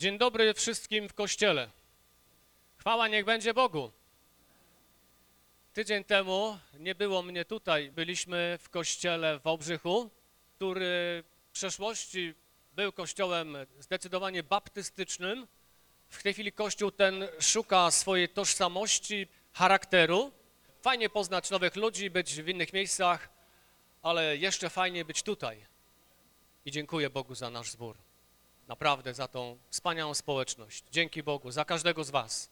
Dzień dobry wszystkim w kościele. Chwała niech będzie Bogu. Tydzień temu nie było mnie tutaj. Byliśmy w kościele w Wałbrzychu, który w przeszłości był kościołem zdecydowanie baptystycznym. W tej chwili kościół ten szuka swojej tożsamości, charakteru. Fajnie poznać nowych ludzi, być w innych miejscach, ale jeszcze fajnie być tutaj. I dziękuję Bogu za nasz zbór. Naprawdę za tą wspaniałą społeczność. Dzięki Bogu za każdego z was.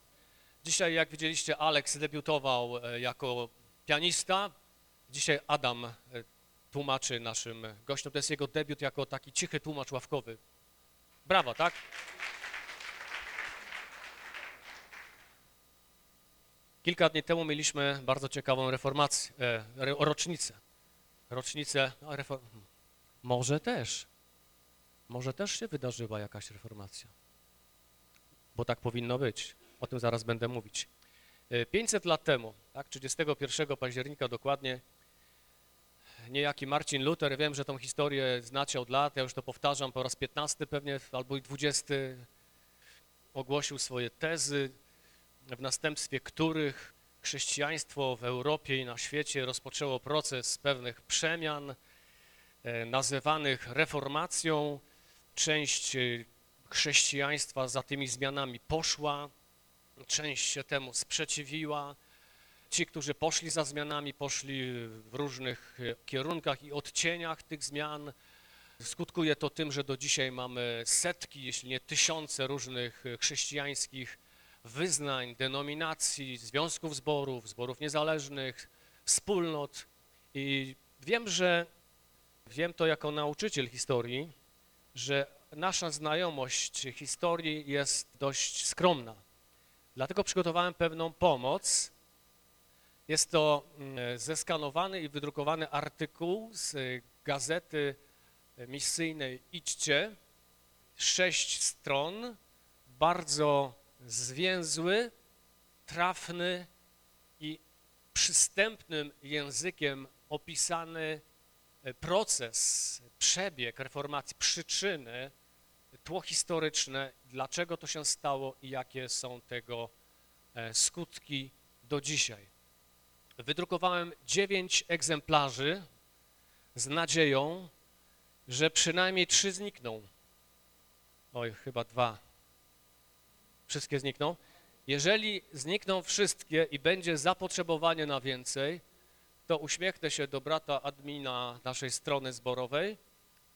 Dzisiaj, jak widzieliście, Alex debiutował e, jako pianista. Dzisiaj Adam e, tłumaczy naszym gościom. To jest jego debiut jako taki cichy tłumacz ławkowy. Brawo, tak? Kilka dni temu mieliśmy bardzo ciekawą reformację, e, rocznicę. Rocznicę, no, refor- może też, może też się wydarzyła jakaś reformacja, bo tak powinno być. O tym zaraz będę mówić. E, 500 lat temu, tak, 31 października dokładnie, niejaki Marcin Luther, wiem, że tą historię znacie od lat, ja już to powtarzam po raz 15 pewnie, albo i 20, ogłosił swoje tezy, w następstwie których chrześcijaństwo w Europie i na świecie rozpoczęło proces pewnych przemian, e, nazywanych reformacją. Część e, chrześcijaństwa za tymi zmianami poszła, część się temu sprzeciwiła. Ci, którzy poszli za zmianami, poszli w różnych e, kierunkach i odcieniach tych zmian. Skutkuje to tym, że do dzisiaj mamy setki, jeśli nie tysiące różnych e, chrześcijańskich wyznań, denominacji, związków zborów, zborów niezależnych, wspólnot. I wiem, że wiem to jako nauczyciel historii, że nasza znajomość historii jest dość skromna. Dlatego przygotowałem pewną pomoc. Jest to mm, zeskanowany i wydrukowany artykuł z y, gazety misyjnej Idźcie. Sześć stron, bardzo zwięzły, trafny i przystępnym językiem opisany proces, przebieg reformacji, przyczyny, tło historyczne, dlaczego to się stało i jakie są tego e, skutki do dzisiaj. Wydrukowałem dziewięć egzemplarzy z nadzieją, że przynajmniej trzy znikną. Oj, chyba dwa. Wszystkie znikną. Jeżeli znikną wszystkie i będzie zapotrzebowanie na więcej, to uśmiechnę się do brata admina naszej strony zborowej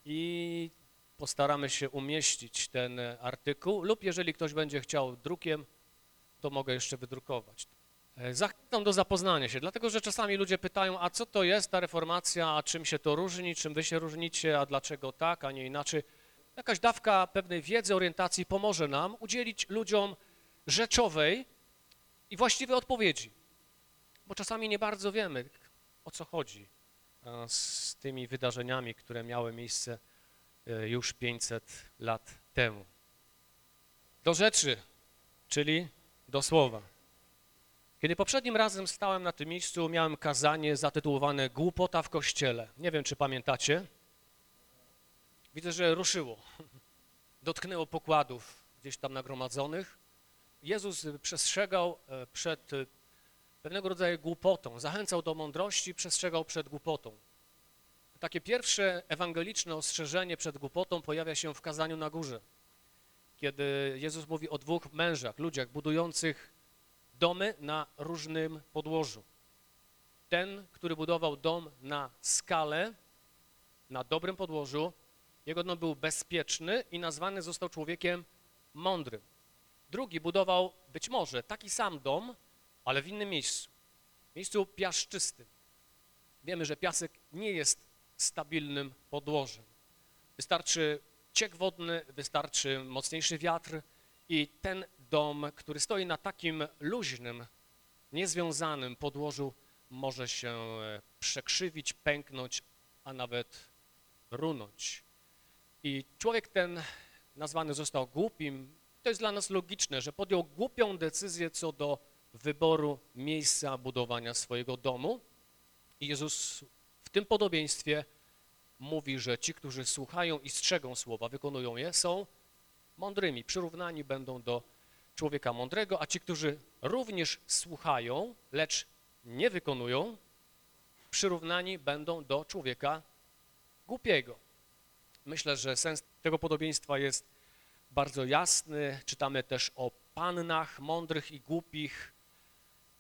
i postaramy się umieścić ten artykuł lub jeżeli ktoś będzie chciał drukiem, to mogę jeszcze wydrukować. E, Zachęcam do zapoznania się, dlatego że czasami ludzie pytają, a co to jest ta reformacja, a czym się to różni, czym wy się różnicie, a dlaczego tak, a nie inaczej. Jakaś dawka pewnej wiedzy, orientacji pomoże nam udzielić ludziom rzeczowej i właściwej odpowiedzi, bo czasami nie bardzo wiemy, o co chodzi e, z tymi wydarzeniami, które miały miejsce e, już 500 lat temu. Do rzeczy, czyli do słowa. Kiedy poprzednim razem stałem na tym miejscu, miałem kazanie zatytułowane Głupota w Kościele. Nie wiem, czy pamiętacie. Widzę, że ruszyło. Dotknęło pokładów gdzieś tam nagromadzonych. Jezus przestrzegał e, przed pewnego rodzaju głupotą, zachęcał do mądrości, przestrzegał przed głupotą. Takie pierwsze ewangeliczne ostrzeżenie przed głupotą pojawia się w kazaniu na górze, kiedy Jezus mówi o dwóch mężach, ludziach budujących domy na różnym podłożu. Ten, który budował dom na skale, na dobrym podłożu, jego dom był bezpieczny i nazwany został człowiekiem mądrym. Drugi budował być może taki sam dom, ale w innym miejscu, miejscu piaszczystym. Wiemy, że piasek nie jest stabilnym podłożem. Wystarczy ciek wodny, wystarczy mocniejszy wiatr i ten dom, który stoi na takim luźnym, niezwiązanym podłożu, może się e, przekrzywić, pęknąć, a nawet runąć. I człowiek ten nazwany został głupim. To jest dla nas logiczne, że podjął głupią decyzję co do wyboru miejsca budowania swojego domu. I Jezus w tym podobieństwie mówi, że ci, którzy słuchają i strzegą słowa, wykonują je, są mądrymi, przyrównani będą do człowieka mądrego, a ci, którzy również słuchają, lecz nie wykonują, przyrównani będą do człowieka głupiego. Myślę, że sens tego podobieństwa jest bardzo jasny. Czytamy też o pannach mądrych i głupich.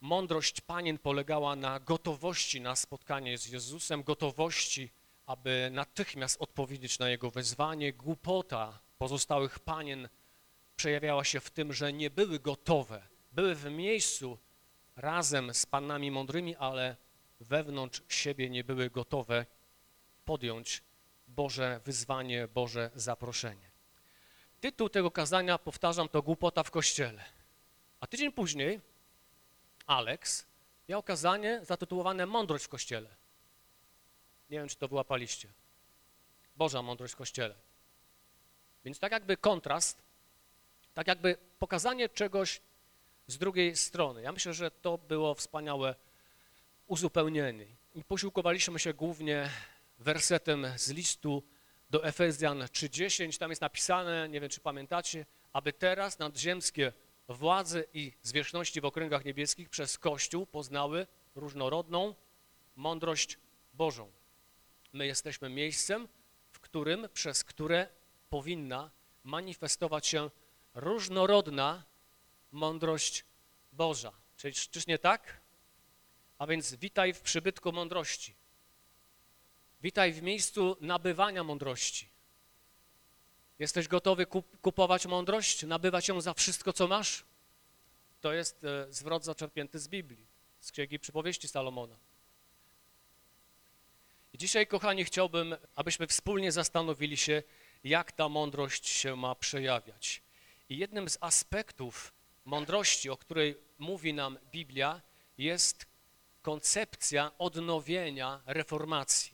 Mądrość panien polegała na gotowości na spotkanie z Jezusem, gotowości, aby natychmiast odpowiedzieć na Jego wezwanie. Głupota pozostałych panien przejawiała się w tym, że nie były gotowe. Były w miejscu razem z pannami mądrymi, ale wewnątrz siebie nie były gotowe podjąć Boże wyzwanie, Boże zaproszenie. Tytuł tego kazania, powtarzam, to głupota w kościele. A tydzień później Alex miał kazanie zatytułowane Mądrość w kościele. Nie wiem, czy to wyłapaliście. Boża mądrość w kościele. Więc tak jakby kontrast, tak jakby pokazanie czegoś z drugiej strony. Ja myślę, że to było wspaniałe uzupełnienie. I posiłkowaliśmy się głównie wersetem z listu do Efezjan 3.10. Tam jest napisane, nie wiem czy pamiętacie, aby teraz nadziemskie władze i zwierzchności w okręgach niebieskich przez Kościół poznały różnorodną mądrość Bożą. My jesteśmy miejscem, w którym, przez które powinna manifestować się różnorodna mądrość Boża. Czyli czyż nie tak? A więc witaj w przybytku mądrości. Witaj w miejscu nabywania mądrości. Jesteś gotowy kup kupować mądrość, nabywać ją za wszystko, co masz? To jest e, zwrot zaczerpnięty z Biblii, z Księgi Przypowieści Salomona. I dzisiaj, kochani, chciałbym, abyśmy wspólnie zastanowili się, jak ta mądrość się ma przejawiać. I jednym z aspektów mądrości, o której mówi nam Biblia, jest koncepcja odnowienia reformacji.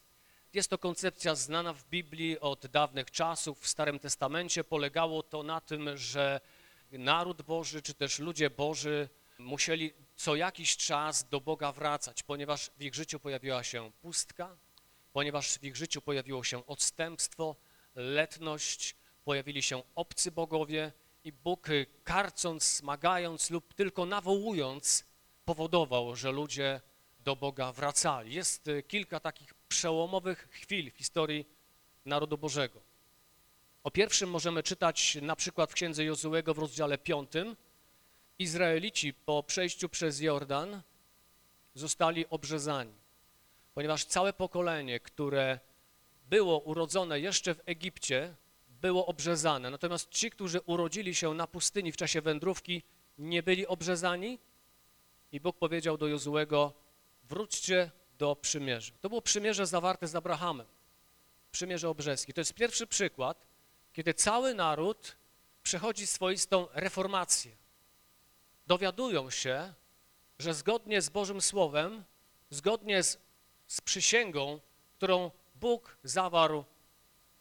Jest to koncepcja znana w Biblii od dawnych czasów. W Starym Testamencie polegało to na tym, że naród Boży, czy też ludzie Boży musieli co jakiś czas do Boga wracać, ponieważ w ich życiu pojawiła się pustka, ponieważ w ich życiu pojawiło się odstępstwo, letność, pojawili się obcy bogowie i Bóg karcąc, smagając lub tylko nawołując powodował, że ludzie do Boga wracali. Jest y, kilka takich przełomowych chwil w historii narodu Bożego. O pierwszym możemy czytać na przykład w księdze Jozułego w rozdziale 5. Izraelici po przejściu przez Jordan zostali obrzezani, ponieważ całe pokolenie, które było urodzone jeszcze w Egipcie, było obrzezane. Natomiast ci, którzy urodzili się na pustyni w czasie wędrówki, nie byli obrzezani i Bóg powiedział do Jozułego, wróćcie do przymierza. To było przymierze zawarte z Abrahamem, przymierze obrzeskie. To jest pierwszy przykład, kiedy cały naród przechodzi swoistą reformację. Dowiadują się, że zgodnie z Bożym Słowem, zgodnie z, z przysięgą, którą Bóg zawarł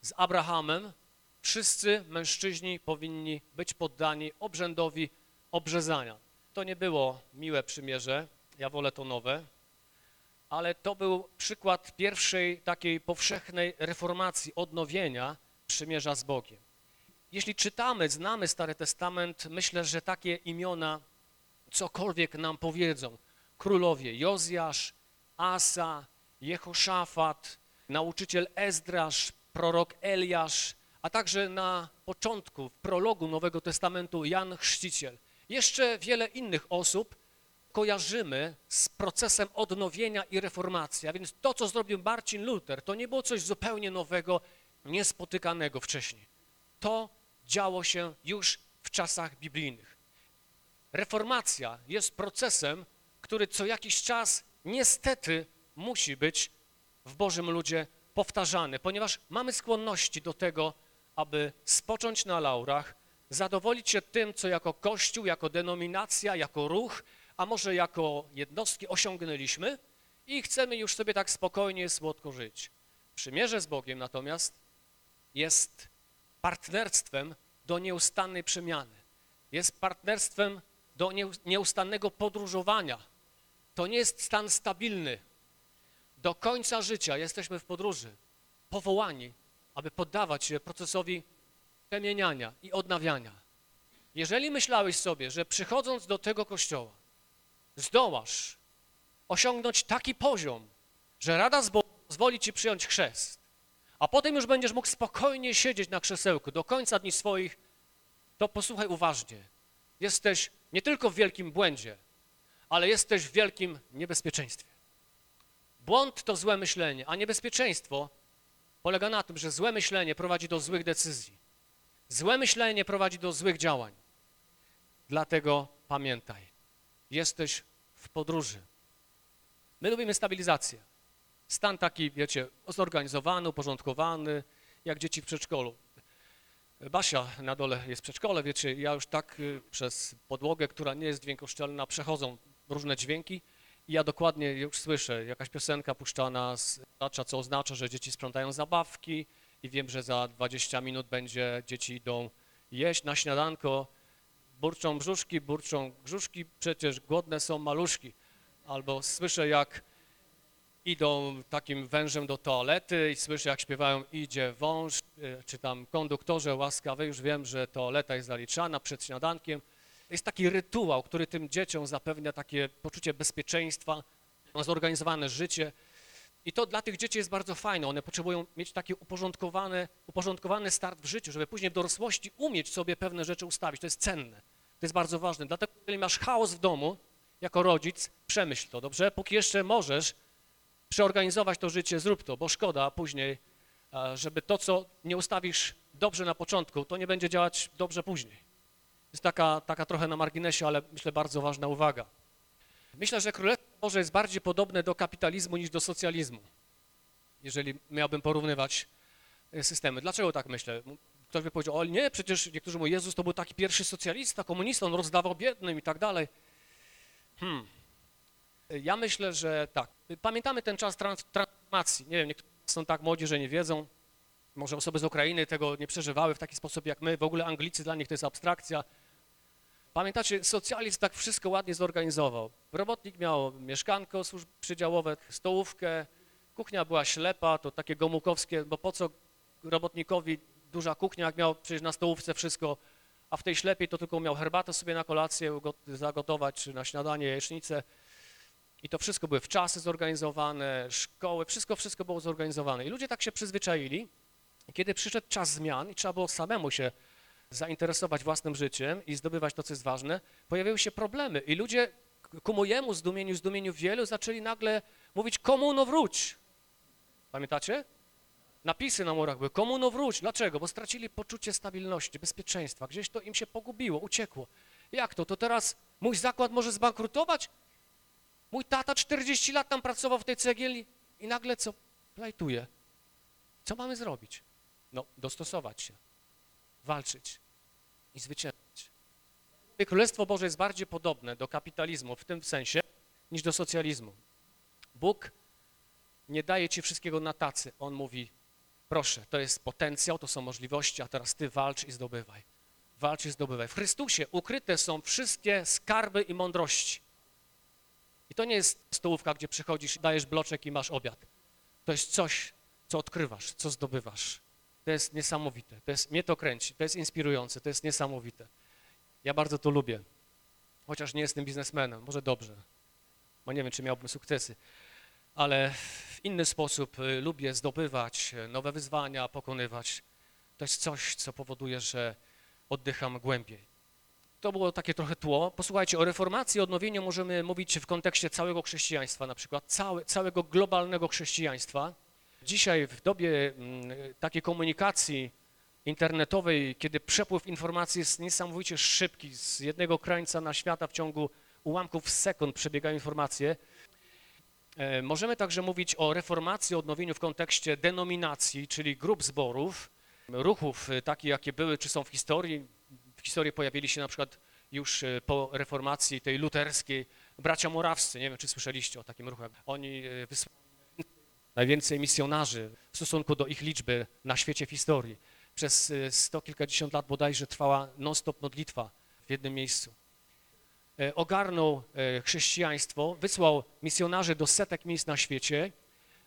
z Abrahamem, wszyscy mężczyźni powinni być poddani obrzędowi obrzezania. To nie było miłe przymierze, ja wolę to nowe, ale to był przykład pierwszej takiej powszechnej reformacji, odnowienia przymierza z Bogiem. Jeśli czytamy, znamy Stary Testament, myślę, że takie imiona cokolwiek nam powiedzą. Królowie Jozjasz, Asa, Jehoszafat, nauczyciel Ezdrasz, prorok Eliasz, a także na początku, w prologu Nowego Testamentu Jan Chrzciciel. Jeszcze wiele innych osób, kojarzymy z procesem odnowienia i reformacji. A więc to, co zrobił Marcin Luther, to nie było coś zupełnie nowego, niespotykanego wcześniej. To działo się już w czasach biblijnych. Reformacja jest procesem, który co jakiś czas niestety musi być w Bożym ludzie powtarzany, ponieważ mamy skłonności do tego, aby spocząć na laurach, zadowolić się tym, co jako Kościół, jako denominacja, jako ruch a może jako jednostki osiągnęliśmy i chcemy już sobie tak spokojnie, słodko żyć. Przymierze z Bogiem natomiast jest partnerstwem do nieustannej przemiany. Jest partnerstwem do nieustannego podróżowania. To nie jest stan stabilny. Do końca życia jesteśmy w podróży, powołani, aby poddawać się procesowi przemieniania i odnawiania. Jeżeli myślałeś sobie, że przychodząc do tego kościoła zdołasz osiągnąć taki poziom, że Rada pozwoli ci przyjąć chrzest, a potem już będziesz mógł spokojnie siedzieć na krzesełku do końca dni swoich, to posłuchaj uważnie. Jesteś nie tylko w wielkim błędzie, ale jesteś w wielkim niebezpieczeństwie. Błąd to złe myślenie, a niebezpieczeństwo polega na tym, że złe myślenie prowadzi do złych decyzji. Złe myślenie prowadzi do złych działań. Dlatego pamiętaj, jesteś w podróży. My lubimy stabilizację. Stan taki, wiecie, zorganizowany, uporządkowany, jak dzieci w przedszkolu. Basia na dole jest przedszkole, wiecie, ja już tak y, przez podłogę, która nie jest dźwiękoszczelna, przechodzą różne dźwięki i ja dokładnie już słyszę, jakaś piosenka puszczana z racza, co oznacza, że dzieci sprzątają zabawki i wiem, że za 20 minut będzie, dzieci idą jeść na śniadanko, burczą brzuszki, burczą brzuszki, przecież głodne są maluszki. Albo słyszę, jak idą takim wężem do toalety i słyszę, jak śpiewają idzie wąż, y, czy tam konduktorze łaskawy, już wiem, że toaleta jest zaliczana przed śniadankiem. Jest taki rytuał, który tym dzieciom zapewnia takie poczucie bezpieczeństwa, zorganizowane życie. I to dla tych dzieci jest bardzo fajne. One potrzebują mieć taki uporządkowany, uporządkowany start w życiu, żeby później w dorosłości umieć sobie pewne rzeczy ustawić. To jest cenne. To jest bardzo ważne. Dlatego, jeżeli masz chaos w domu, jako rodzic, przemyśl to, dobrze? Póki jeszcze możesz przeorganizować to życie, zrób to, bo szkoda później, e, żeby to, co nie ustawisz dobrze na początku, to nie będzie działać dobrze później. jest taka, taka trochę na marginesie, ale myślę bardzo ważna uwaga. Myślę, że Królestwo Boże jest bardziej podobne do kapitalizmu niż do socjalizmu, jeżeli miałbym porównywać e, systemy. Dlaczego tak myślę? Ktoś by powiedział, o nie, przecież niektórzy mówią, Jezus to był taki pierwszy socjalista, komunista, on rozdawał biednym i tak dalej. Hmm. Ja myślę, że tak. Pamiętamy ten czas trans transformacji. Nie wiem, niektórzy są tak młodzi, że nie wiedzą. Może osoby z Ukrainy tego nie przeżywały w taki sposób jak my. W ogóle Anglicy, dla nich to jest abstrakcja. Pamiętacie, socjalizm tak wszystko ładnie zorganizował. Robotnik miał mieszkanko przydziałowe, stołówkę, kuchnia była ślepa, to takie gomukowskie, bo po co robotnikowi duża kuchnia, jak miał przecież na stołówce wszystko, a w tej ślepie to tylko miał herbatę sobie na kolację zagotować, czy na śniadanie, jajecznicę. I to wszystko były w czasy zorganizowane, szkoły, wszystko, wszystko było zorganizowane. I ludzie tak się przyzwyczaili, kiedy przyszedł czas zmian i trzeba było samemu się zainteresować własnym życiem i zdobywać to, co jest ważne, pojawiły się problemy i ludzie ku mojemu zdumieniu, zdumieniu wielu zaczęli nagle mówić komuno wróć. Pamiętacie? Napisy na murach były komuno wróć. Dlaczego? Bo stracili poczucie stabilności, bezpieczeństwa. Gdzieś to im się pogubiło, uciekło. Jak to? To teraz mój zakład może zbankrutować? Mój tata 40 lat tam pracował w tej cegielni i nagle co? Plajtuje. Co mamy zrobić? No, dostosować się, walczyć i zwyciężyć. Królestwo Boże jest bardziej podobne do kapitalizmu w tym sensie niż do socjalizmu. Bóg nie daje ci wszystkiego na tacy. On mówi, proszę, to jest potencjał, to są możliwości, a teraz ty walcz i zdobywaj. Walcz i zdobywaj. W Chrystusie ukryte są wszystkie skarby i mądrości. I to nie jest stołówka, gdzie przychodzisz, dajesz bloczek i masz obiad. To jest coś, co odkrywasz, co zdobywasz. To jest niesamowite, to jest, mnie to kręci, to jest inspirujące, to jest niesamowite. Ja bardzo to lubię, chociaż nie jestem biznesmenem, może dobrze, bo nie wiem, czy miałbym sukcesy, ale w inny sposób y, lubię zdobywać y, nowe wyzwania, pokonywać. To jest coś, co powoduje, że oddycham głębiej. To było takie trochę tło. Posłuchajcie, o reformacji, odnowieniu możemy mówić w kontekście całego chrześcijaństwa, na przykład całe, całego globalnego chrześcijaństwa. Dzisiaj w dobie mm, takiej komunikacji internetowej, kiedy przepływ informacji jest niesamowicie szybki, z jednego krańca na świata w ciągu ułamków sekund przebiegają informacje, e, możemy także mówić o reformacji, odnowieniu w kontekście denominacji, czyli grup zborów, ruchów e, takich, jakie były czy są w historii, w historii pojawili się na przykład już e, po reformacji tej luterskiej bracia morawscy, nie wiem, czy słyszeliście o takim ruchu. Oni wysłali najwięcej misjonarzy w stosunku do ich liczby na świecie w historii. Przez e, sto kilkadziesiąt lat bodajże trwała non-stop modlitwa w jednym miejscu. Ogarnął chrześcijaństwo, wysłał misjonarzy do setek miejsc na świecie,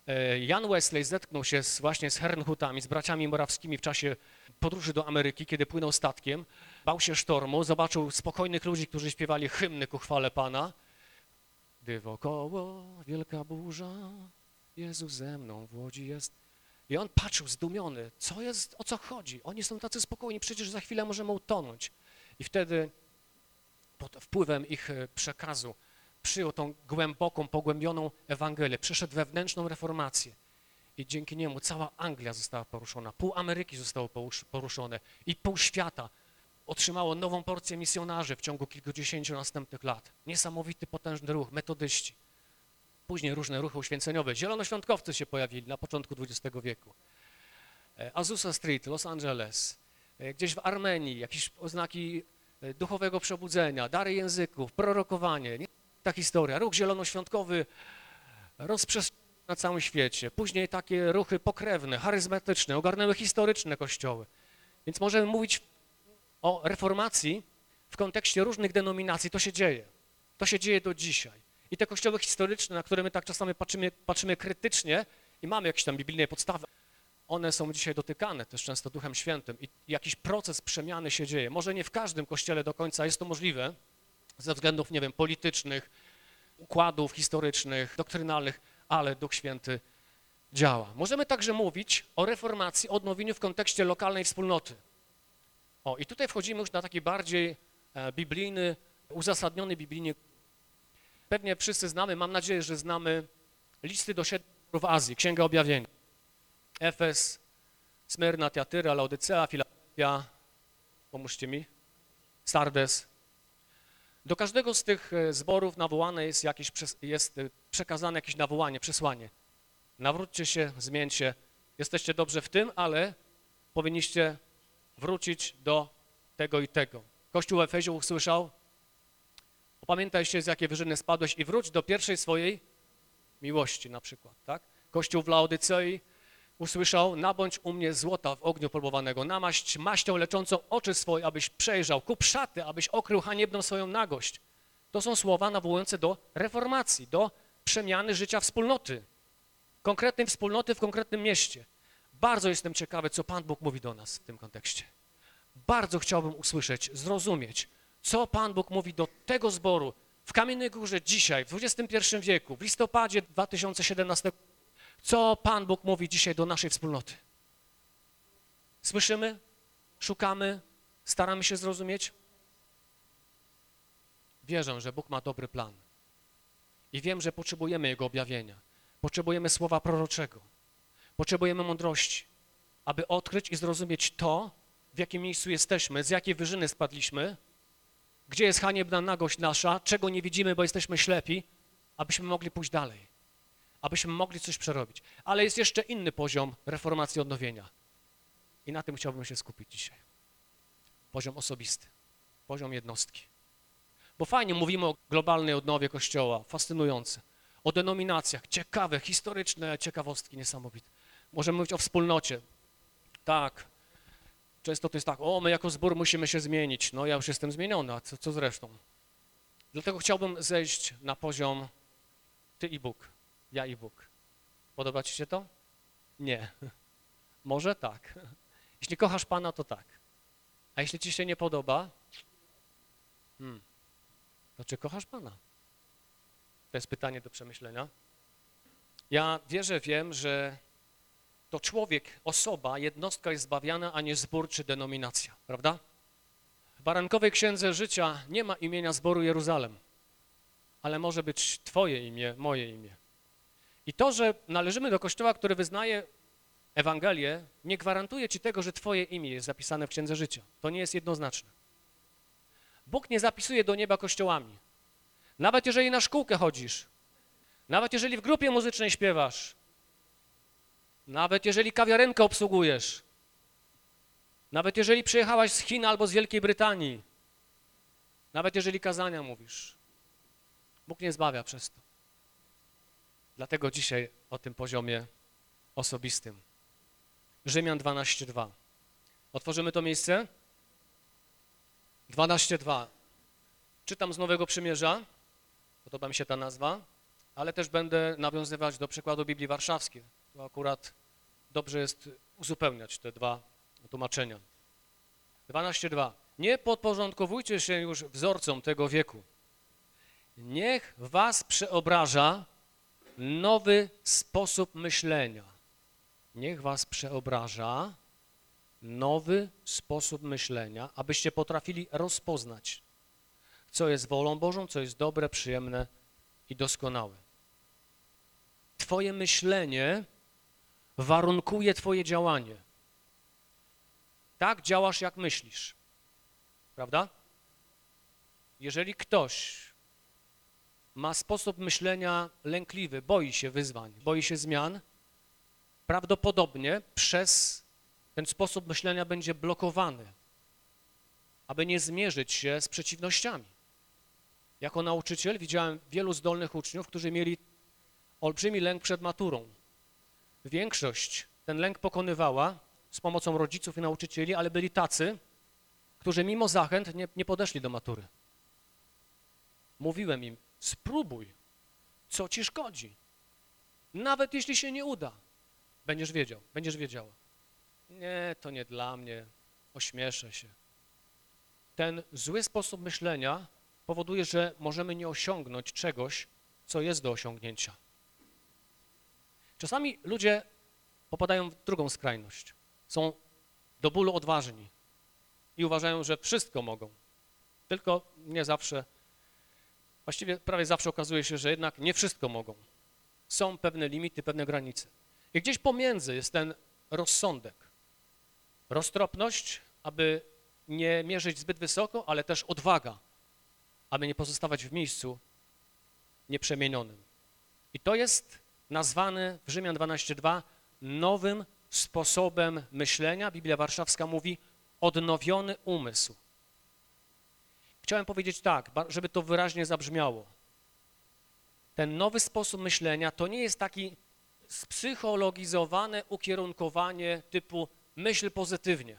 e, Jan Wesley zetknął się z, właśnie z Herrnhutami, z braciami morawskimi w czasie podróży do Ameryki, kiedy płynął statkiem, bał się sztormu, zobaczył spokojnych ludzi, którzy śpiewali hymny ku chwale Pana. Gdy wokoło wielka burza, Jezus ze mną w łodzi jest. I on patrzył zdumiony, co jest, o co chodzi? Oni są tacy spokojni, przecież za chwilę możemy utonąć. I wtedy pod wpływem ich e, przekazu przyjął tą głęboką, pogłębioną Ewangelię, przeszedł wewnętrzną reformację i dzięki niemu cała Anglia została poruszona, pół Ameryki zostało porusz- poruszone i pół świata otrzymało nową porcję misjonarzy w ciągu kilkudziesięciu następnych lat. Niesamowity, potężny ruch, metodyści. Później różne ruchy uświęceniowe. Zielonoświątkowcy się pojawili na początku XX wieku. E, Azusa Street, Los Angeles, e, gdzieś w Armenii, jakieś oznaki e, duchowego przebudzenia, dary języków, prorokowanie. Nie? Ta historia. Ruch zielonoświątkowy rozprzestrzenił na całym świecie. Później takie ruchy pokrewne, charyzmatyczne, ogarnęły historyczne kościoły. Więc możemy mówić o reformacji w kontekście różnych denominacji. To się dzieje. To się dzieje do dzisiaj. I te kościoły historyczne, na które my tak czasami patrzymy, patrzymy krytycznie i mamy jakieś tam biblijne podstawy, one są dzisiaj dotykane też często Duchem Świętym i jakiś proces przemiany się dzieje. Może nie w każdym kościele do końca jest to możliwe, ze względów, nie wiem, politycznych, układów historycznych, doktrynalnych, ale Duch Święty działa. Możemy także mówić o reformacji, odnowieniu w kontekście lokalnej wspólnoty. O, i tutaj wchodzimy już na taki bardziej e, biblijny, uzasadniony biblijnie. Pewnie wszyscy znamy, mam nadzieję, że znamy listy do siedmiu w Azji, Księga Objawienia. Efes, Smyrna, Tiatyra, Laodycea, Filadelfia, pomóżcie mi, Sardes. Do każdego z tych e, zborów nawołane jest, jakieś, jest e, przekazane jakieś nawołanie, przesłanie. Nawróćcie się, zmieńcie, jesteście dobrze w tym, ale powinniście wrócić do tego i tego. Kościół w Efezie usłyszał, opamiętaj się, z jakiej wyżyny spadłeś i wróć do pierwszej swojej miłości na przykład, tak? Kościół w Laodycei usłyszał, nabądź u mnie złota w ogniu próbowanego, namaść maścią leczącą oczy swoje, abyś przejrzał, kup szaty, abyś okrył haniebną swoją nagość. To są słowa nawołujące do reformacji, do przemiany życia wspólnoty, konkretnej wspólnoty w konkretnym mieście. Bardzo jestem ciekawy, co Pan Bóg mówi do nas w tym kontekście. Bardzo chciałbym usłyszeć, zrozumieć, co Pan Bóg mówi do tego zboru w Kamiennej Górze dzisiaj, w XXI wieku, w listopadzie 2017 co Pan Bóg mówi dzisiaj do naszej wspólnoty? Słyszymy? Szukamy? Staramy się zrozumieć? Wierzę, że Bóg ma dobry plan. I wiem, że potrzebujemy Jego objawienia. Potrzebujemy słowa proroczego. Potrzebujemy mądrości, aby odkryć i zrozumieć to, w jakim miejscu jesteśmy, z jakiej wyżyny spadliśmy, gdzie jest haniebna nagość nasza, czego nie widzimy, bo jesteśmy ślepi, abyśmy mogli pójść dalej abyśmy mogli coś przerobić. Ale jest jeszcze inny poziom reformacji odnowienia. I na tym chciałbym się skupić dzisiaj. Poziom osobisty, poziom jednostki. Bo fajnie mówimy o globalnej odnowie Kościoła, fascynujące. O denominacjach, ciekawe, historyczne ciekawostki niesamowite. Możemy mówić o wspólnocie. Tak, często to jest tak, o, my jako zbór musimy się zmienić. No ja już jestem zmieniony, a co, co zresztą? Dlatego chciałbym zejść na poziom ty i Bóg ja i Bóg. Podoba ci się to? Nie. Może tak. Jeśli kochasz Pana, to tak. A jeśli ci się nie podoba, hmm, to czy kochasz Pana? To jest pytanie do przemyślenia. Ja wierzę, wiem, że to człowiek, osoba, jednostka jest zbawiana, a nie zbór czy denominacja, prawda? W barankowej księdze życia nie ma imienia zboru Jeruzalem, ale może być Twoje imię, moje imię. I to, że należymy do kościoła, który wyznaje Ewangelię, nie gwarantuje ci tego, że twoje imię jest zapisane w Księdze Życia. To nie jest jednoznaczne. Bóg nie zapisuje do nieba kościołami. Nawet jeżeli na szkółkę chodzisz, nawet jeżeli w grupie muzycznej śpiewasz, nawet jeżeli kawiarenkę obsługujesz, nawet jeżeli przyjechałaś z Chin albo z Wielkiej Brytanii, nawet jeżeli kazania mówisz, Bóg nie zbawia przez to. Dlatego dzisiaj o tym poziomie osobistym. Rzymian 12:2. Otworzymy to miejsce? 12:2. Czytam z Nowego Przymierza. Podoba mi się ta nazwa. ale też będę nawiązywać do przykładu Biblii Warszawskiej. To akurat dobrze jest uzupełniać te dwa tłumaczenia. 12.2. Nie podporządkowujcie się już wzorcom tego wieku. Niech was przeobraża nowy sposób myślenia. Niech was przeobraża nowy sposób myślenia, abyście potrafili rozpoznać, co jest wolą Bożą, co jest dobre, przyjemne i doskonałe. Twoje myślenie warunkuje Twoje działanie. Tak działasz, jak myślisz. Prawda? Jeżeli ktoś ma sposób myślenia lękliwy, boi się wyzwań, boi się zmian, prawdopodobnie przez ten sposób myślenia będzie blokowany, aby nie zmierzyć się z przeciwnościami. Jako nauczyciel widziałem wielu zdolnych uczniów, którzy mieli olbrzymi lęk przed maturą. Większość ten lęk pokonywała z pomocą rodziców i nauczycieli, ale byli tacy, którzy mimo zachęt nie, nie podeszli do matury. Mówiłem im, spróbuj, co ci szkodzi. Nawet jeśli się nie uda, będziesz wiedział, będziesz wiedziała. Nie, to nie dla mnie, ośmieszę się. Ten zły sposób myślenia powoduje, że możemy nie osiągnąć czegoś, co jest do osiągnięcia. Czasami ludzie popadają w drugą skrajność. Są do bólu odważni i uważają, że wszystko mogą. Tylko nie zawsze, właściwie prawie zawsze okazuje się, że jednak nie wszystko mogą. Są pewne limity, pewne granice. I gdzieś pomiędzy jest ten rozsądek. Roztropność, aby nie mierzyć zbyt wysoko, ale też odwaga, aby nie pozostawać w miejscu nieprzemienionym. I to jest nazwane w Rzymian 12.2 nowym sposobem myślenia. Biblia Warszawska mówi odnowiony umysł. Chciałem powiedzieć tak, żeby to wyraźnie zabrzmiało. Ten nowy sposób myślenia to nie jest taki spsychologizowane ukierunkowanie typu myśl pozytywnie.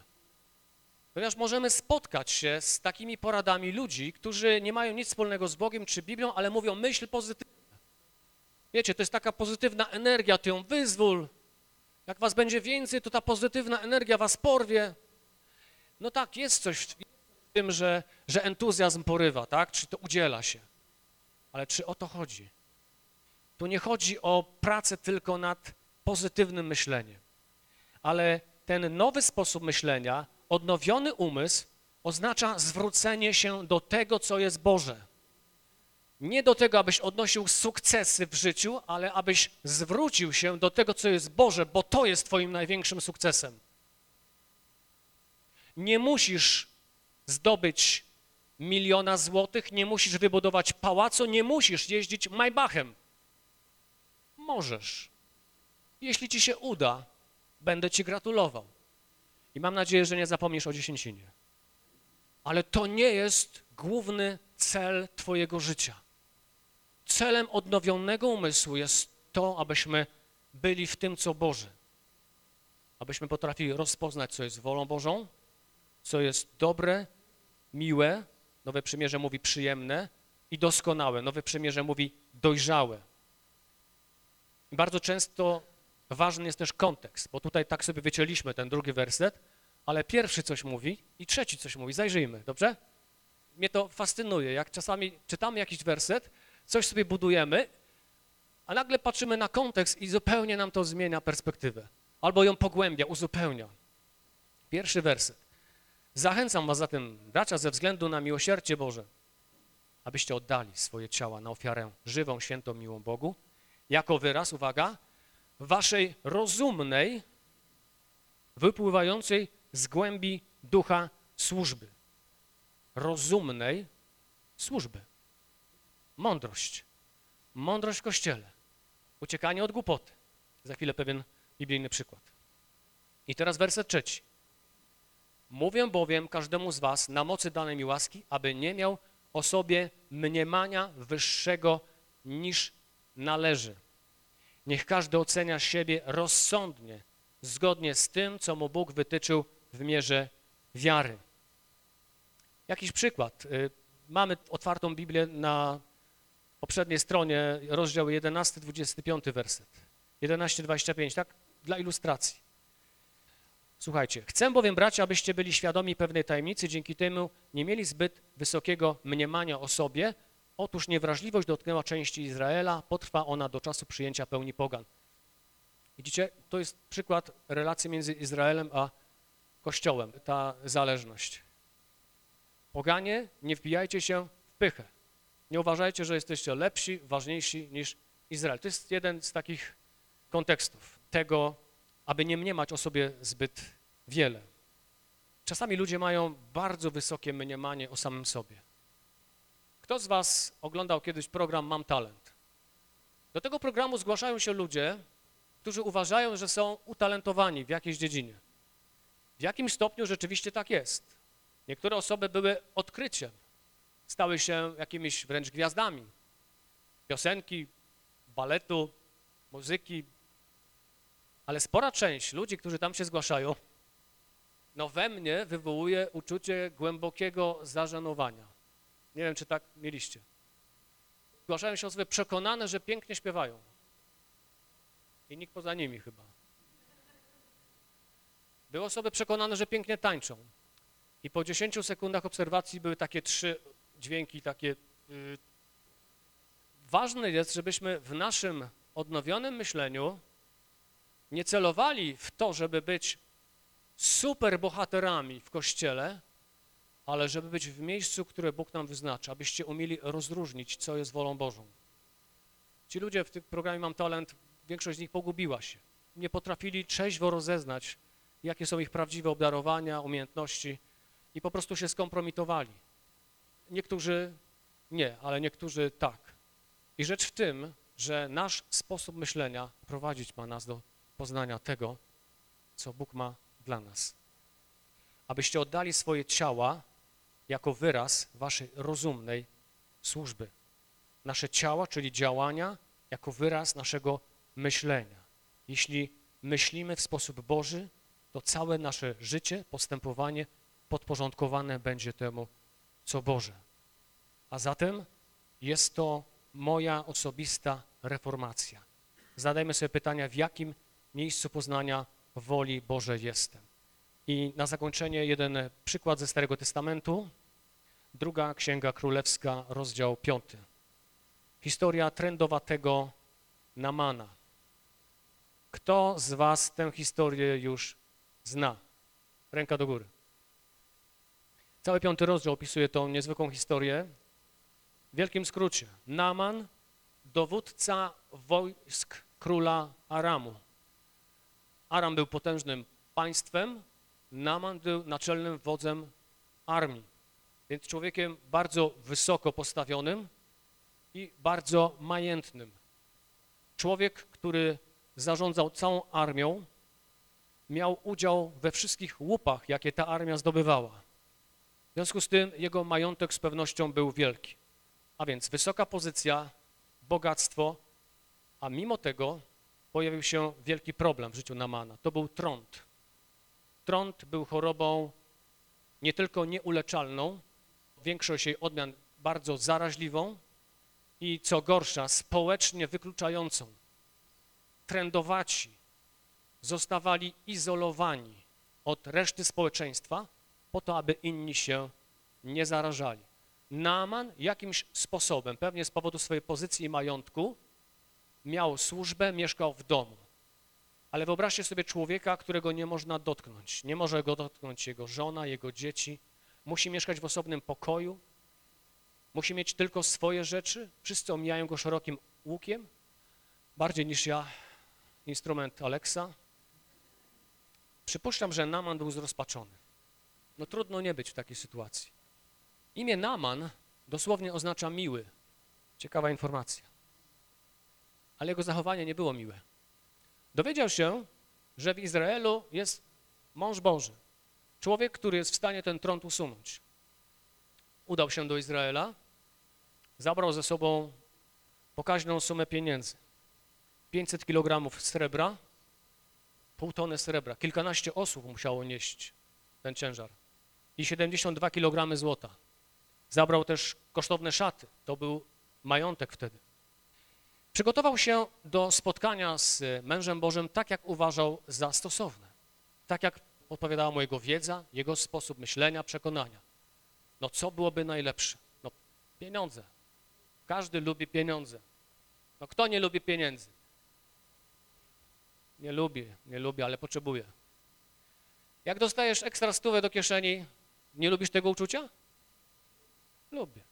Ponieważ możemy spotkać się z takimi poradami ludzi, którzy nie mają nic wspólnego z Bogiem czy Biblią, ale mówią myśl pozytywnie. Wiecie, to jest taka pozytywna energia, ty ją wyzwól. Jak was będzie więcej, to ta pozytywna energia was porwie. No tak, jest coś w tym, że, że entuzjazm porywa, tak? Czy to udziela się. Ale czy o to chodzi? Tu nie chodzi o pracę tylko nad pozytywnym myśleniem, ale ten nowy sposób myślenia, odnowiony umysł, oznacza zwrócenie się do tego, co jest Boże. Nie do tego, abyś odnosił sukcesy w życiu, ale abyś zwrócił się do tego, co jest Boże, bo to jest twoim największym sukcesem. Nie musisz zdobyć miliona złotych, nie musisz wybudować pałacu, nie musisz jeździć Maybachem. Możesz. Jeśli ci się uda, będę ci gratulował. I mam nadzieję, że nie zapomnisz o dziesięcinie. Ale to nie jest główny cel twojego życia. Celem odnowionego umysłu jest to, abyśmy byli w tym, co Boże. Abyśmy potrafili rozpoznać, co jest wolą Bożą, co jest dobre, miłe, Nowe Przymierze mówi przyjemne i doskonałe. Nowe Przymierze mówi dojrzałe. Bardzo często ważny jest też kontekst, bo tutaj tak sobie wycięliśmy ten drugi werset, ale pierwszy coś mówi i trzeci coś mówi. Zajrzyjmy, dobrze? Mnie to fascynuje, jak czasami czytamy jakiś werset, coś sobie budujemy, a nagle patrzymy na kontekst i zupełnie nam to zmienia perspektywę. Albo ją pogłębia, uzupełnia. Pierwszy werset. Zachęcam was zatem, bracia, ze względu na miłosierdzie Boże, abyście oddali swoje ciała na ofiarę żywą, świętą, miłą Bogu, jako wyraz, uwaga, waszej rozumnej, wypływającej z głębi ducha służby. Rozumnej służby. Mądrość. Mądrość w Kościele. Uciekanie od głupoty. Za chwilę pewien biblijny przykład. I teraz werset trzeci. Mówię bowiem każdemu z was na mocy danej mi łaski, aby nie miał o sobie mniemania wyższego niż należy. Niech każdy ocenia siebie rozsądnie, zgodnie z tym, co mu Bóg wytyczył w mierze wiary. Jakiś przykład. Y, mamy otwartą Biblię na poprzedniej stronie, rozdział 11, 25 werset. 11, 25, tak? Dla ilustracji. Słuchajcie, chcę bowiem, bracia, abyście byli świadomi pewnej tajemnicy, dzięki temu nie mieli zbyt wysokiego mniemania o sobie. Otóż niewrażliwość dotknęła części Izraela, potrwa ona do czasu przyjęcia pełni pogan. Widzicie, to jest przykład relacji między Izraelem a Kościołem, ta zależność. Poganie, nie wbijajcie się w pychę. Nie uważajcie, że jesteście lepsi, ważniejsi niż Izrael. To jest jeden z takich kontekstów tego, aby nie mniemać o sobie zbyt wiele. Czasami ludzie mają bardzo wysokie mniemanie o samym sobie. Kto z was oglądał kiedyś program Mam Talent? Do tego programu zgłaszają się ludzie, którzy uważają, że są utalentowani w jakiejś dziedzinie. W jakim stopniu rzeczywiście tak jest? Niektóre osoby były odkryciem, stały się jakimiś wręcz gwiazdami. Piosenki, baletu, muzyki, ale spora część ludzi, którzy tam się zgłaszają, no we mnie wywołuje uczucie głębokiego zażenowania. Nie wiem, czy tak mieliście. Zgłaszają się osoby przekonane, że pięknie śpiewają. I nikt poza nimi chyba. Były osoby przekonane, że pięknie tańczą. I po 10 sekundach obserwacji były takie trzy dźwięki, takie... Yy. Ważne jest, żebyśmy w naszym odnowionym myśleniu nie celowali w to, żeby być super bohaterami w Kościele, ale żeby być w miejscu, które Bóg nam wyznacza, abyście umieli rozróżnić, co jest wolą Bożą. Ci ludzie w tym programie Mam Talent, większość z nich pogubiła się. Nie potrafili trzeźwo rozeznać, jakie są ich prawdziwe obdarowania, umiejętności i po prostu się skompromitowali. Niektórzy nie, ale niektórzy tak. I rzecz w tym, że nasz sposób myślenia prowadzić ma nas do poznania tego, co Bóg ma dla nas. Abyście oddali swoje ciała jako wyraz waszej rozumnej służby. Nasze ciała, czyli działania, jako wyraz naszego myślenia. Jeśli myślimy w sposób Boży, to całe nasze życie, postępowanie podporządkowane będzie temu, co Boże. A zatem jest to moja osobista reformacja. Zadajmy sobie pytania, w jakim miejscu poznania woli Bożej jestem. I na zakończenie jeden przykład ze Starego Testamentu, druga Księga Królewska, rozdział piąty. Historia trendowatego Namana. Kto z was tę historię już zna? Ręka do góry. Cały piąty rozdział opisuje tą niezwykłą historię. W wielkim skrócie, Naman, dowódca wojsk króla Aramu. Aram był potężnym państwem, Naman był naczelnym wodzem armii, więc człowiekiem bardzo wysoko postawionym i bardzo majętnym. Człowiek, który zarządzał całą armią, miał udział we wszystkich łupach, jakie ta armia zdobywała. W związku z tym jego majątek z pewnością był wielki. A więc wysoka pozycja, bogactwo, a mimo tego pojawił się wielki problem w życiu Namana. To był trąd. Trąd był chorobą nie tylko nieuleczalną, większość jej odmian bardzo zaraźliwą i co gorsza, społecznie wykluczającą. Trędowaci zostawali izolowani od reszty społeczeństwa po to, aby inni się nie zarażali. Naaman jakimś sposobem, pewnie z powodu swojej pozycji i majątku, miał służbę, mieszkał w domu. Ale wyobraźcie sobie człowieka, którego nie można dotknąć. Nie może go dotknąć jego żona, jego dzieci. Musi mieszkać w osobnym pokoju. Musi mieć tylko swoje rzeczy. Wszyscy omijają go szerokim łukiem. Bardziej niż ja instrument Alexa. Przypuszczam, że Naman był zrozpaczony. No trudno nie być w takiej sytuacji. Imię Naman dosłownie oznacza miły. Ciekawa informacja ale jego zachowanie nie było miłe. Dowiedział się, że w Izraelu jest mąż Boży, człowiek, który jest w stanie ten trąd usunąć. Udał się do Izraela, zabrał ze sobą pokaźną sumę pieniędzy. 500 kg srebra, pół tony srebra, kilkanaście osób musiało nieść ten ciężar i 72 kg złota. Zabrał też kosztowne szaty, to był majątek wtedy. Przygotował się do spotkania z mężem Bożym tak, jak uważał za stosowne. Tak, jak odpowiadała mu jego wiedza, jego sposób myślenia, przekonania. No co byłoby najlepsze? No pieniądze. Każdy lubi pieniądze. No kto nie lubi pieniędzy? Nie lubię, nie lubię, ale potrzebuję. Jak dostajesz ekstra stówę do kieszeni, nie lubisz tego uczucia? Lubię.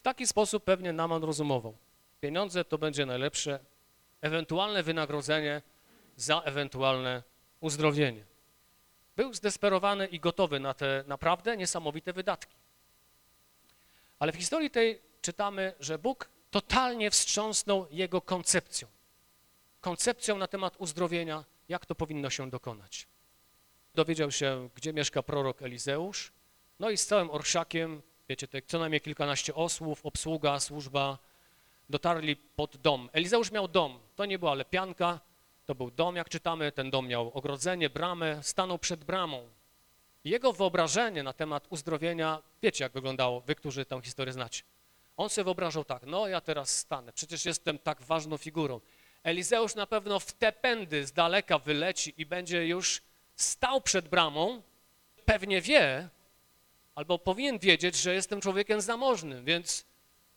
W taki sposób pewnie Naman rozumował. Pieniądze to będzie najlepsze, ewentualne wynagrodzenie za ewentualne uzdrowienie. Był zdesperowany i gotowy na te naprawdę niesamowite wydatki. Ale w historii tej czytamy, że Bóg totalnie wstrząsnął jego koncepcją. Koncepcją na temat uzdrowienia, jak to powinno się dokonać. Dowiedział się, gdzie mieszka prorok Elizeusz, no i z całym orszakiem, wiecie, te co najmniej kilkanaście osłów, obsługa, służba, dotarli pod dom. Elizeusz miał dom, to nie była lepianka, to był dom, jak czytamy, ten dom miał ogrodzenie, bramę, stanął przed bramą. Jego wyobrażenie na temat uzdrowienia, wiecie jak wyglądało, wy, którzy tę historię znacie. On sobie wyobrażał tak, no ja teraz stanę, przecież jestem tak ważną figurą. Elizeusz na pewno w te pędy z daleka wyleci i będzie już stał przed bramą, pewnie wie, albo powinien wiedzieć, że jestem człowiekiem zamożnym, więc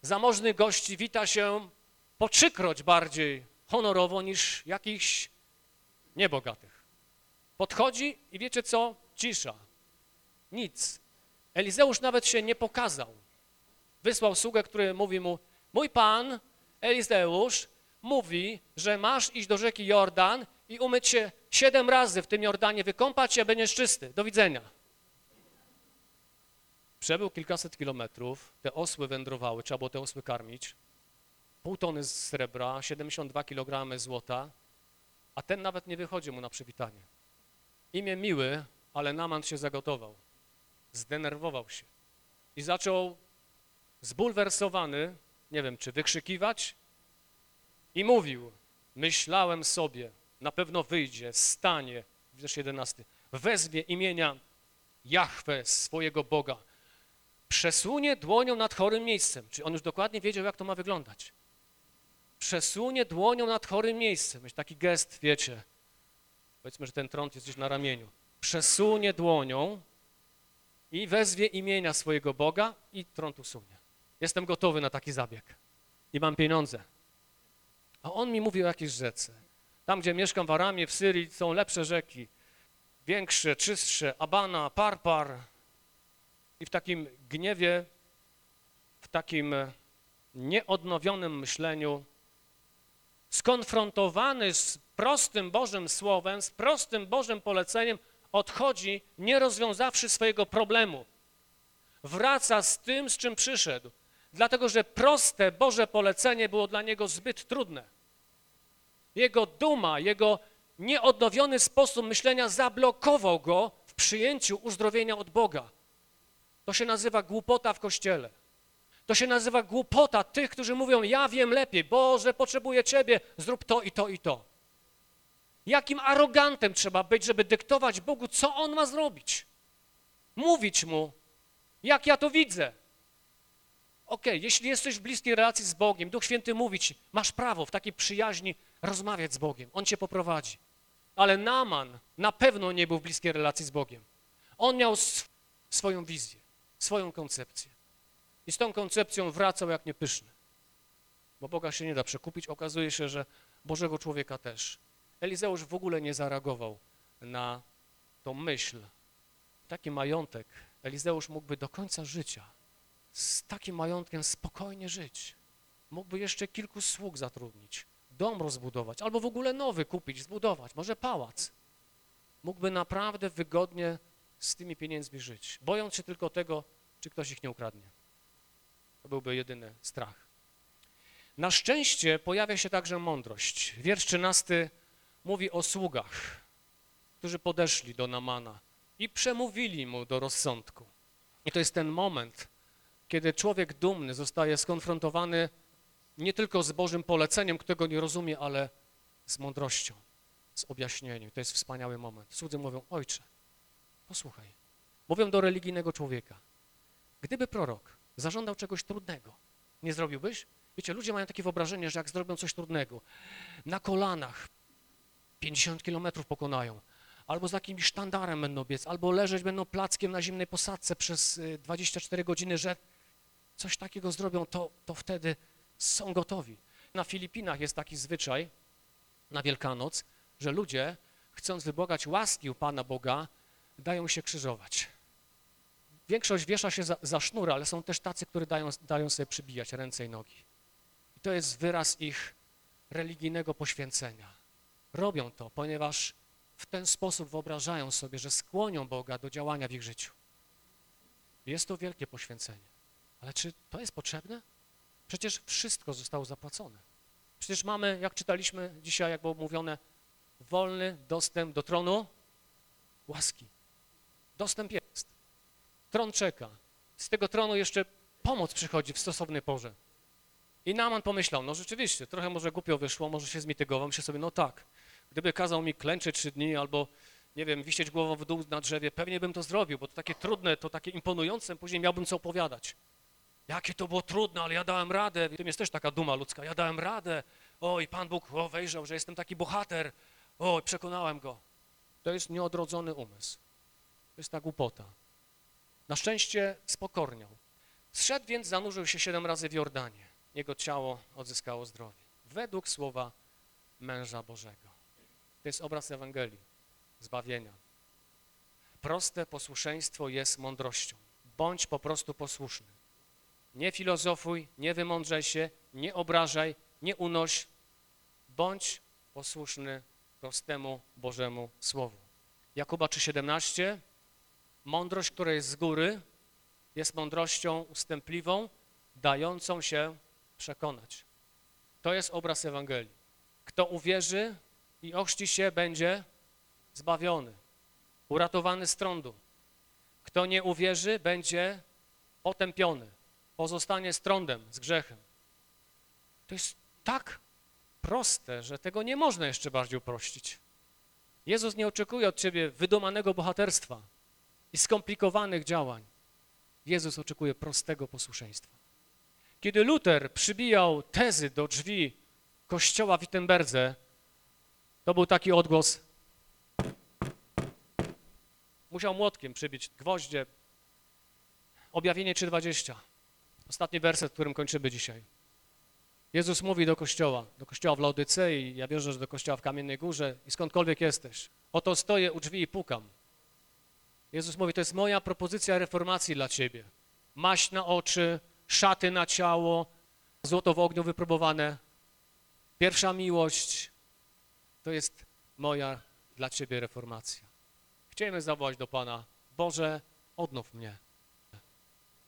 zamożny gości wita się po trzykroć bardziej honorowo niż jakichś niebogatych. Podchodzi i wiecie co? Cisza. Nic. Elizeusz nawet się nie pokazał. Wysłał sługę, który mówi mu, mój pan, Elizeusz, mówi, że masz iść do rzeki Jordan i umyć się siedem razy w tym Jordanie, wykąpać się, będziesz czysty. Do widzenia. Przebył kilkaset kilometrów, te osły wędrowały, trzeba było te osły karmić. Pół tony z srebra, 72 kg złota, a ten nawet nie wychodzi mu na przywitanie. Imię miły, ale Naman się zagotował. Zdenerwował się i zaczął zbulwersowany, nie wiem, czy wykrzykiwać, i mówił, myślałem sobie, na pewno wyjdzie, stanie, wiersz 11, wezwie imienia Jahwe, swojego Boga, przesunie dłonią nad chorym miejscem, czyli on już dokładnie wiedział, jak to ma wyglądać. Przesunie dłonią nad chorym miejscem, jest taki gest, wiecie, powiedzmy, że ten trąd jest gdzieś na ramieniu. Przesunie dłonią i wezwie imienia swojego Boga i trąd usunie. Jestem gotowy na taki zabieg i mam pieniądze. A on mi mówi o jakiejś rzece. Tam, gdzie mieszkam w Aramie, w Syrii, są lepsze rzeki. Większe, czystsze, Abana, Parpar. I w takim gniewie, w takim nieodnowionym myśleniu, skonfrontowany z prostym Bożym Słowem, z prostym Bożym poleceniem, odchodzi, nie rozwiązawszy swojego problemu. Wraca z tym, z czym przyszedł dlatego że proste Boże polecenie było dla niego zbyt trudne. Jego duma, jego nieodnowiony sposób myślenia zablokował go w przyjęciu uzdrowienia od Boga. To się nazywa głupota w Kościele. To się nazywa głupota tych, którzy mówią, ja wiem lepiej, Boże, potrzebuję Ciebie, zrób to i to i to. Jakim arogantem trzeba być, żeby dyktować Bogu, co On ma zrobić. Mówić Mu, jak ja to widzę. Okay, jeśli jesteś w bliskiej relacji z Bogiem, Duch Święty mówi ci, masz prawo w takiej przyjaźni rozmawiać z Bogiem, On cię poprowadzi. Ale Naman na pewno nie był w bliskiej relacji z Bogiem. On miał sw swoją wizję, swoją koncepcję. I z tą koncepcją wracał jak niepyszny. Bo Boga się nie da przekupić. Okazuje się, że Bożego człowieka też. Elizeusz w ogóle nie zareagował na tą myśl. Taki majątek Elizeusz mógłby do końca życia z takim majątkiem spokojnie żyć. Mógłby jeszcze kilku sług zatrudnić, dom rozbudować, albo w ogóle nowy kupić, zbudować, może pałac. Mógłby naprawdę wygodnie z tymi pieniędzmi żyć, bojąc się tylko tego, czy ktoś ich nie ukradnie. To byłby jedyny strach. Na szczęście pojawia się także mądrość. Wiersz 13 mówi o sługach, którzy podeszli do Namana i przemówili mu do rozsądku. I to jest ten moment, kiedy człowiek dumny zostaje skonfrontowany nie tylko z Bożym poleceniem, którego nie rozumie, ale z mądrością, z objaśnieniem. To jest wspaniały moment. Słudzy mówią, ojcze, posłuchaj. Mówią do religijnego człowieka. Gdyby prorok zażądał czegoś trudnego, nie zrobiłbyś? Wiecie, ludzie mają takie wyobrażenie, że jak zrobią coś trudnego, na kolanach 50 kilometrów pokonają, albo z jakimś sztandarem będą biec, albo leżeć będą plackiem na zimnej posadce przez y, 24 godziny, że coś takiego zrobią, to, to wtedy są gotowi. Na Filipinach jest taki zwyczaj na Wielkanoc, że ludzie, chcąc wybłagać łaski u Pana Boga, dają się krzyżować. Większość wiesza się za, za sznur, ale są też tacy, którzy dają, dają sobie przybijać ręce i nogi. I to jest wyraz ich religijnego poświęcenia. Robią to, ponieważ w ten sposób wyobrażają sobie, że skłonią Boga do działania w ich życiu. Jest to wielkie poświęcenie. Ale czy to jest potrzebne? Przecież wszystko zostało zapłacone. Przecież mamy, jak czytaliśmy dzisiaj, jak było mówione, wolny dostęp do tronu łaski. Dostęp jest. Tron czeka. Z tego tronu jeszcze pomoc przychodzi w stosownej porze. I Naman pomyślał, no rzeczywiście, trochę może głupio wyszło, może się zmitygował, myślę sobie, no tak, gdyby kazał mi klęczeć trzy dni albo, nie wiem, wisieć głową w dół na drzewie, pewnie bym to zrobił, bo to takie trudne, to takie imponujące, później miałbym co opowiadać. Jakie to było trudne, ale ja dałem radę. W tym jest też taka duma ludzka. Ja dałem radę. Oj, Pan Bóg o, wejrzał, że jestem taki bohater. Oj, przekonałem go. To jest nieodrodzony umysł. To jest ta głupota. Na szczęście spokorniał. Zszedł więc, zanurzył się siedem razy w Jordanie. Jego ciało odzyskało zdrowie. Według słowa męża Bożego. To jest obraz Ewangelii, zbawienia. Proste posłuszeństwo jest mądrością. Bądź po prostu posłuszny. Nie filozofuj, nie wymądrzaj się, nie obrażaj, nie unoś. Bądź posłuszny prostemu Bożemu Słowu. Jakuba 3,17 Mądrość, która jest z góry, jest mądrością ustępliwą, dającą się przekonać. To jest obraz Ewangelii. Kto uwierzy i ochrzci się, będzie zbawiony, uratowany z trądu. Kto nie uwierzy, będzie potępiony, pozostanie z trądem, z grzechem. To jest tak proste, że tego nie można jeszcze bardziej uprościć. Jezus nie oczekuje od ciebie wydumanego bohaterstwa i skomplikowanych działań. Jezus oczekuje prostego posłuszeństwa. Kiedy Luther przybijał tezy do drzwi kościoła w Wittenberdze, to był taki odgłos. Musiał młotkiem przybić gwoździe. Objawienie 3.20. Ostatni werset, którym kończymy dzisiaj. Jezus mówi do kościoła, do kościoła w Laodycei, ja wierzę, że do kościoła w Kamiennej Górze i skądkolwiek jesteś. Oto stoję u drzwi i pukam. Jezus mówi, to jest moja propozycja reformacji dla ciebie. Maść na oczy, szaty na ciało, złoto w ogniu wypróbowane. Pierwsza miłość to jest moja dla ciebie reformacja. Chcielibyśmy zawołać do Pana, Boże, odnów mnie.